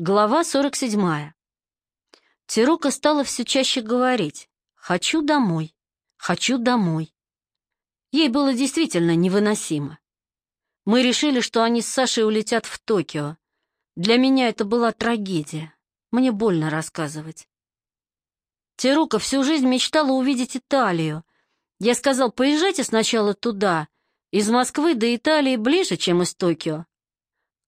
Глава 47. Тирука стала все чаще говорить «хочу домой, хочу домой». Ей было действительно невыносимо. Мы решили, что они с Сашей улетят в Токио. Для меня это была трагедия. Мне больно рассказывать. Тирука всю жизнь мечтала увидеть Италию. Я сказал, поезжайте сначала туда. Из Москвы до Италии ближе, чем из Токио.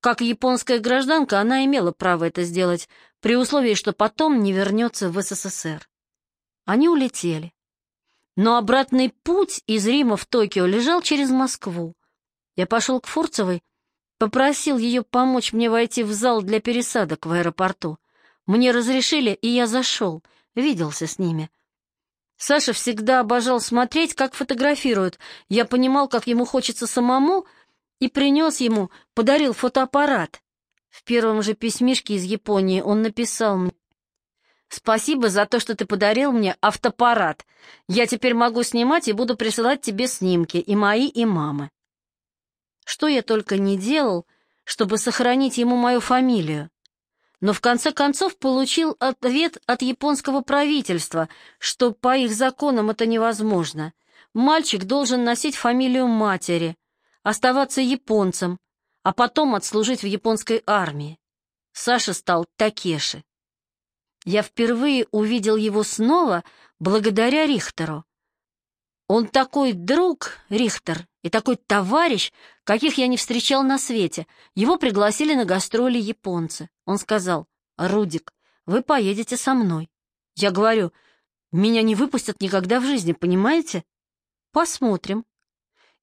Как японская гражданка, она имела право это сделать, при условии, что потом не вернется в СССР. Они улетели. Но обратный путь из Рима в Токио лежал через Москву. Я пошел к Фурцевой, попросил ее помочь мне войти в зал для пересадок в аэропорту. Мне разрешили, и я зашел, виделся с ними. Саша всегда обожал смотреть, как фотографируют. Я понимал, как ему хочется самому — и принес ему, подарил фотоаппарат. В первом же письмишке из Японии он написал мне «Спасибо за то, что ты подарил мне автоаппарат. Я теперь могу снимать и буду присылать тебе снимки, и мои, и мамы». Что я только не делал, чтобы сохранить ему мою фамилию. Но в конце концов получил ответ от японского правительства, что по их законам это невозможно. Мальчик должен носить фамилию матери, оставаться японцем, а потом отслужить в японской армии. Саша стал Такеши. Я впервые увидел его снова благодаря Рихтеру. Он такой друг, Рихтер, и такой товарищ, каких я не встречал на свете. Его пригласили на гастроли японцы. Он сказал, «Рудик, вы поедете со мной». Я говорю, «Меня не выпустят никогда в жизни, понимаете?» «Посмотрим»,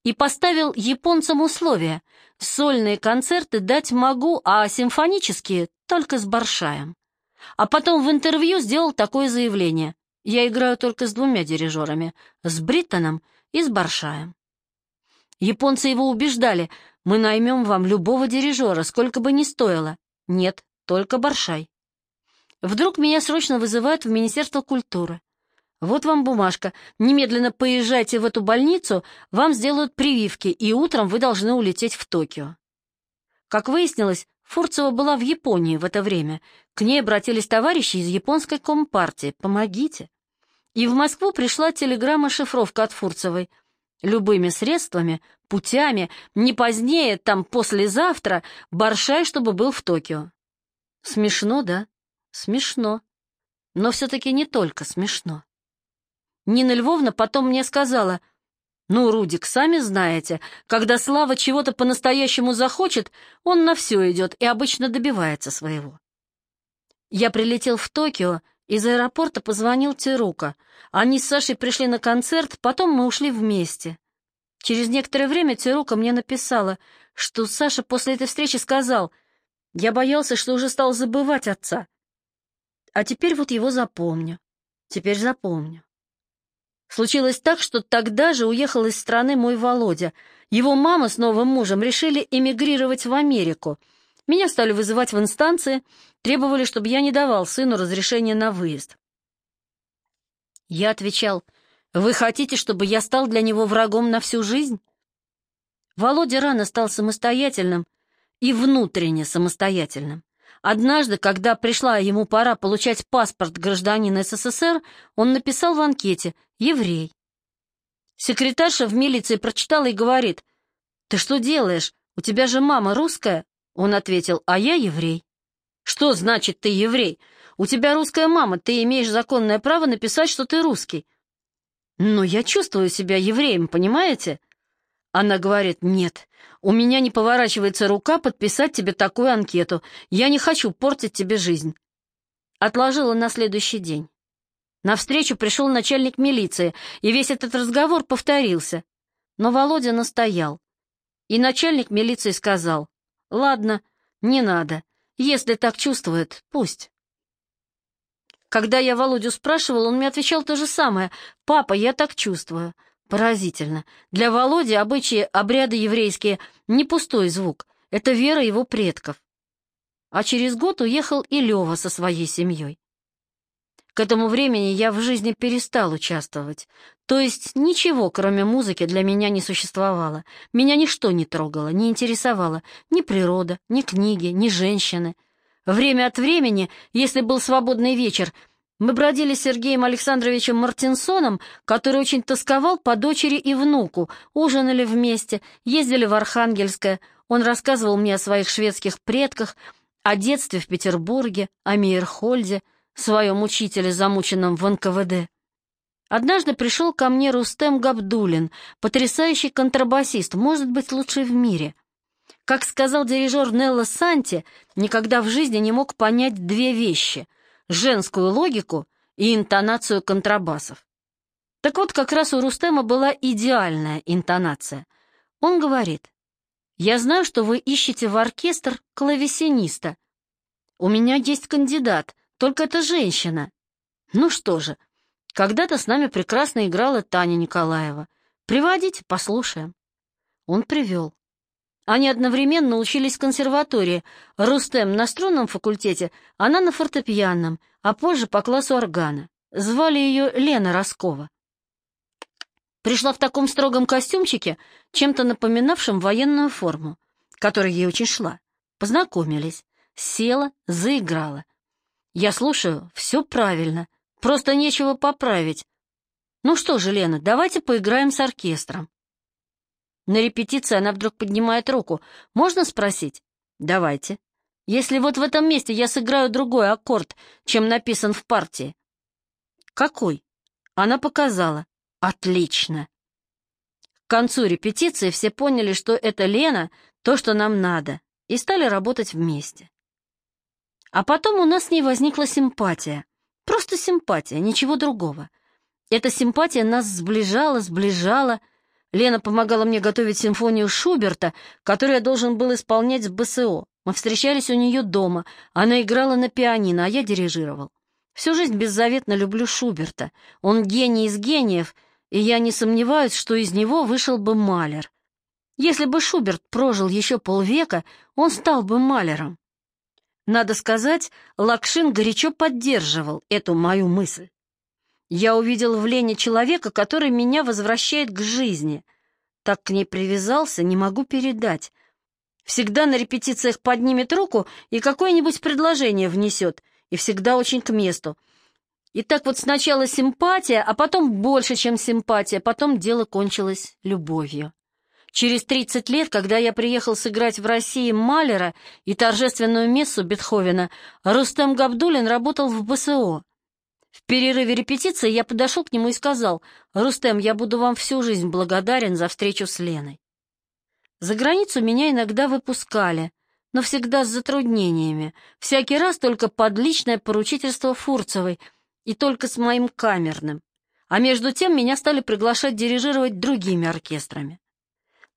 и поставил японцам условия. Сольные концерты дать могу, а симфонические только с Баршаем. А потом в интервью сделал такое заявление. Я играю только с двумя дирижерами, с Бриттоном и с Баршаем. Японцы его убеждали, мы наймем вам любого дирижера, сколько бы ни стоило. Нет, только Баршай. Вдруг меня срочно вызывают в Министерство культуры. Вот вам бумажка. Немедленно поезжайте в эту больницу, вам сделают прививки, и утром вы должны улететь в Токио. Как выяснилось, Фурцева была в Японии в это время. К ней обратились товарищи из японской компартии. Помогите. И в Москву пришла телеграмма-шифровка от Фурцевой. Любыми средствами, путями, не позднее, там послезавтра, Баршай, чтобы был в Токио. Смешно, да? Смешно. Но все-таки не только смешно. Нина Львовна потом мне сказала, «Ну, Рудик, сами знаете, когда Слава чего-то по-настоящему захочет, он на все идет и обычно добивается своего». Я прилетел в Токио, из аэропорта позвонил Тирука. Они с Сашей пришли на концерт, потом мы ушли вместе. Через некоторое время Тирука мне написала, что Саша после этой встречи сказал, «Я боялся, что уже стал забывать отца. А теперь вот его запомню. Теперь запомню». Случилось так, что тогда же уехал из страны мой Володя. Его мама с новым мужем решили эмигрировать в Америку. Меня стали вызывать в инстанции, требовали, чтобы я не давал сыну разрешения на выезд. Я отвечал, «Вы хотите, чтобы я стал для него врагом на всю жизнь?» Володя рано стал самостоятельным и внутренне самостоятельным. Однажды, когда пришла ему пора получать паспорт гражданина СССР, он написал в анкете «Еврей». Секретарша в милиции прочитала и говорит, «Ты что делаешь? У тебя же мама русская?» Он ответил, «А я еврей». «Что значит ты еврей? У тебя русская мама, ты имеешь законное право написать, что ты русский». «Но я чувствую себя евреем, понимаете?» Она говорит, «Нет, у меня не поворачивается рука подписать тебе такую анкету. Я не хочу портить тебе жизнь». Отложила на следующий день. На встречу пришел начальник милиции, и весь этот разговор повторился. Но Володя настоял. И начальник милиции сказал, «Ладно, не надо. Если так чувствует, пусть». Когда я Володю спрашивал, он мне отвечал то же самое. «Папа, я так чувствую». Поразительно. Для Володи обычаи, обряды еврейские — не пустой звук. Это вера его предков. А через год уехал и Лева со своей семьей. К этому времени я в жизни перестал участвовать. То есть ничего, кроме музыки, для меня не существовало. Меня ничто не трогало, не интересовало. Ни природа, ни книги, ни женщины. Время от времени, если был свободный вечер, мы бродили с Сергеем Александровичем Мартинсоном, который очень тосковал по дочери и внуку, ужинали вместе, ездили в Архангельское. Он рассказывал мне о своих шведских предках, о детстве в Петербурге, о Мейерхольде, своем учителе, замученном в НКВД. Однажды пришел ко мне Рустем Габдулин, потрясающий контрабасист, может быть, лучший в мире. Как сказал дирижер Нелла Санти, никогда в жизни не мог понять две вещи — женскую логику и интонацию контрабасов. Так вот, как раз у Рустема была идеальная интонация. Он говорит, «Я знаю, что вы ищете в оркестр клавесиниста. У меня есть кандидат, только это женщина. Ну что же, когда-то с нами прекрасно играла Таня Николаева. Приводите, послушаем. Он привел. Они одновременно учились в консерватории. Рустем на струнном факультете, она на фортепианном, а позже по классу органа. Звали ее Лена Роскова. Пришла в таком строгом костюмчике, чем-то напоминавшем военную форму, которая ей очень шла. Познакомились. Села, заиграла. Я слушаю, все правильно. Просто нечего поправить. Ну что же, Лена, давайте поиграем с оркестром. На репетиции она вдруг поднимает руку. Можно спросить? Давайте. Если вот в этом месте я сыграю другой аккорд, чем написан в партии. Какой? Она показала. Отлично. К концу репетиции все поняли, что это Лена, то, что нам надо, и стали работать вместе. А потом у нас с ней возникла симпатия. Просто симпатия, ничего другого. Эта симпатия нас сближала, сближала. Лена помогала мне готовить симфонию Шуберта, которую я должен был исполнять в БСО. Мы встречались у нее дома. Она играла на пианино, а я дирижировал. Всю жизнь беззаветно люблю Шуберта. Он гений из гениев, и я не сомневаюсь, что из него вышел бы Малер. Если бы Шуберт прожил еще полвека, он стал бы Малером. Надо сказать, Лакшин горячо поддерживал эту мою мысль. Я увидел в Лене человека, который меня возвращает к жизни. Так к ней привязался, не могу передать. Всегда на репетициях поднимет руку и какое-нибудь предложение внесет, и всегда очень к месту. И так вот сначала симпатия, а потом больше, чем симпатия, потом дело кончилось любовью. Через 30 лет, когда я приехал сыграть в России Малера и торжественную мессу Бетховена, Рустем Габдулин работал в БСО. В перерыве репетиции я подошел к нему и сказал, «Рустем, я буду вам всю жизнь благодарен за встречу с Леной». За границу меня иногда выпускали, но всегда с затруднениями, всякий раз только под личное поручительство Фурцевой и только с моим камерным. А между тем меня стали приглашать дирижировать другими оркестрами.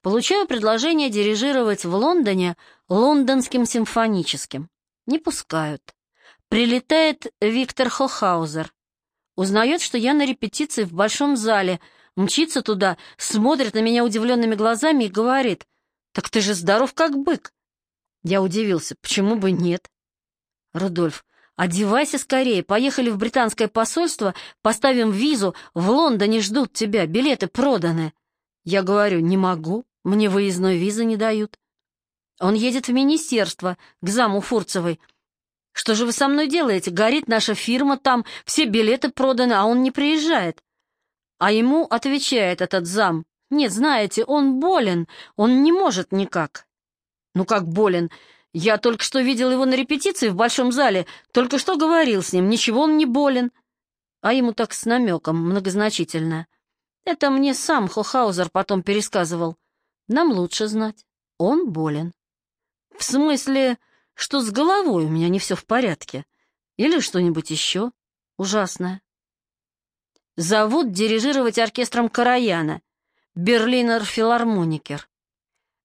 Получаю предложение дирижировать в Лондоне лондонским симфоническим. Не пускают. Прилетает Виктор Хохаузер. Узнает, что я на репетиции в большом зале, мчится туда, смотрит на меня удивленными глазами и говорит, «Так ты же здоров, как бык!» Я удивился, почему бы нет? Рудольф, одевайся скорее, поехали в британское посольство, поставим визу, в Лондоне ждут тебя, билеты проданы. Я говорю, не могу, мне выездной визы не дают. Он едет в министерство, к заму Фурцевой. Что же вы со мной делаете? Горит наша фирма там, все билеты проданы, а он не приезжает. А ему отвечает этот зам. Нет, знаете, он болен, он не может никак. Ну как болен? Я только что видел его на репетиции в большом зале, только что говорил с ним, ничего он не болен. А ему так с намеком, многозначительно. Это мне сам Хохаузер потом пересказывал. Нам лучше знать. Он болен. В смысле, что с головой у меня не все в порядке? Или что-нибудь еще ужасное? Зовут дирижировать оркестром Караяна, Берлинер филармоникер.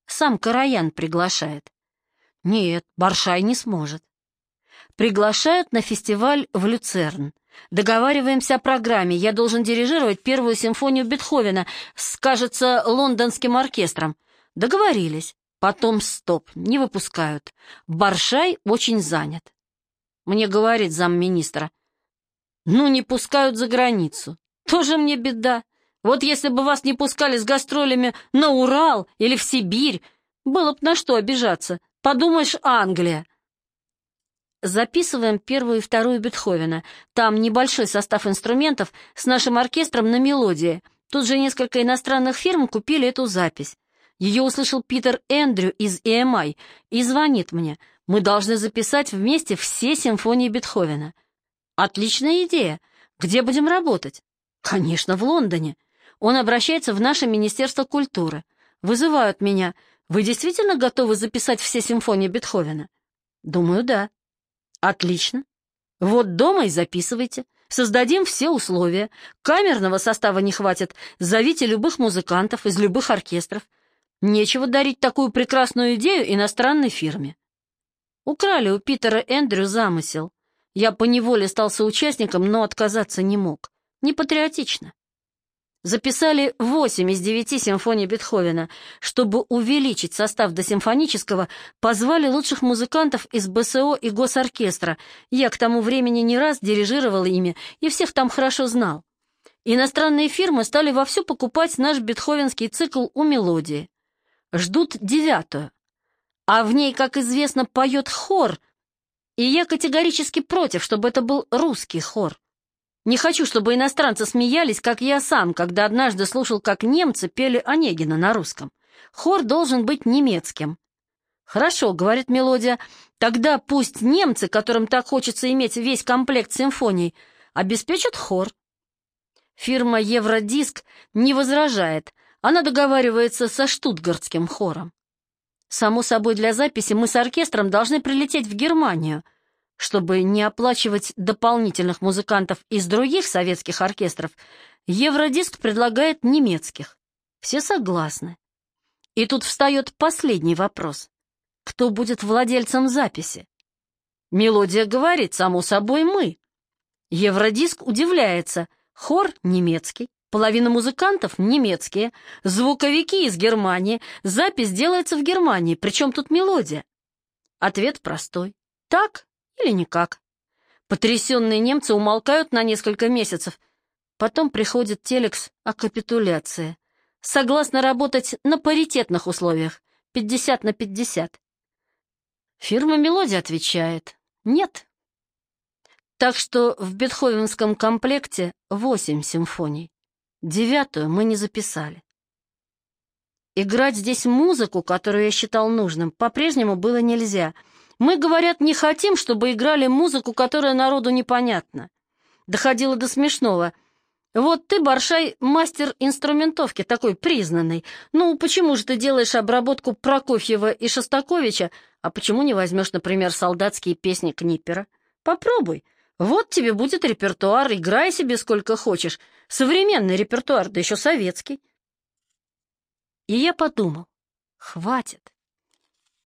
Сам Караян приглашает. Нет, Баршай не сможет. Приглашают на фестиваль в Люцерн. Договариваемся о программе. Я должен дирижировать первую симфонию Бетховена с, кажется, лондонским оркестром. Договорились. Потом стоп, не выпускают. Баршай очень занят. Мне говорит замминистра. Ну, не пускают за границу. Тоже мне беда. Вот если бы вас не пускали с гастролями на Урал или в Сибирь, было бы на что обижаться. Подумаешь, Англия. записываем первую и вторую Бетховена. Там небольшой состав инструментов с нашим оркестром на мелодии. Тут же несколько иностранных фирм купили эту запись. Ее услышал Питер Эндрю из EMI и звонит мне. Мы должны записать вместе все симфонии Бетховена. Отличная идея. Где будем работать? Конечно, в Лондоне. Он обращается в наше Министерство культуры. Вызывают меня. Вы действительно готовы записать все симфонии Бетховена? Думаю, да. Отлично. Вот дома и записывайте. Создадим все условия. Камерного состава не хватит. Зовите любых музыкантов из любых оркестров. Нечего дарить такую прекрасную идею иностранной фирме. Украли у Питера Эндрю замысел. Я поневоле стал соучастником, но отказаться не мог. Не патриотично. Записали восемь из девяти симфоний Бетховена. Чтобы увеличить состав до симфонического, позвали лучших музыкантов из БСО и Госоркестра. Я к тому времени не раз дирижировал ими и всех там хорошо знал. Иностранные фирмы стали вовсю покупать наш бетховенский цикл у мелодии. Ждут девятую. А в ней, как известно, поет хор, и я категорически против, чтобы это был русский хор. Не хочу, чтобы иностранцы смеялись, как я сам, когда однажды слушал, как немцы пели Онегина на русском. Хор должен быть немецким. «Хорошо», — говорит мелодия, — «тогда пусть немцы, которым так хочется иметь весь комплект симфоний, обеспечат хор». Фирма «Евродиск» не возражает, она договаривается со штутгартским хором. Само собой, для записи мы с оркестром должны прилететь в Германию — чтобы не оплачивать дополнительных музыкантов из других советских оркестров, Евродиск предлагает немецких. Все согласны. И тут встает последний вопрос. Кто будет владельцем записи? Мелодия говорит, само собой, мы. Евродиск удивляется. Хор немецкий, половина музыкантов немецкие, звуковики из Германии, запись делается в Германии, причем тут мелодия. Ответ простой. Так или никак. Потрясенные немцы умолкают на несколько месяцев. Потом приходит телекс о капитуляции. Согласно работать на паритетных условиях, 50 на 50. Фирма «Мелодия» отвечает «нет». Так что в бетховенском комплекте восемь симфоний. Девятую мы не записали. Играть здесь музыку, которую я считал нужным, по-прежнему было нельзя — мы, говорят, не хотим, чтобы играли музыку, которая народу непонятна. Доходило до смешного. Вот ты, Баршай, мастер инструментовки, такой признанный. Ну, почему же ты делаешь обработку Прокофьева и Шостаковича, а почему не возьмешь, например, солдатские песни Книпера? Попробуй. Вот тебе будет репертуар, играй себе сколько хочешь. Современный репертуар, да еще советский. И я подумал, хватит.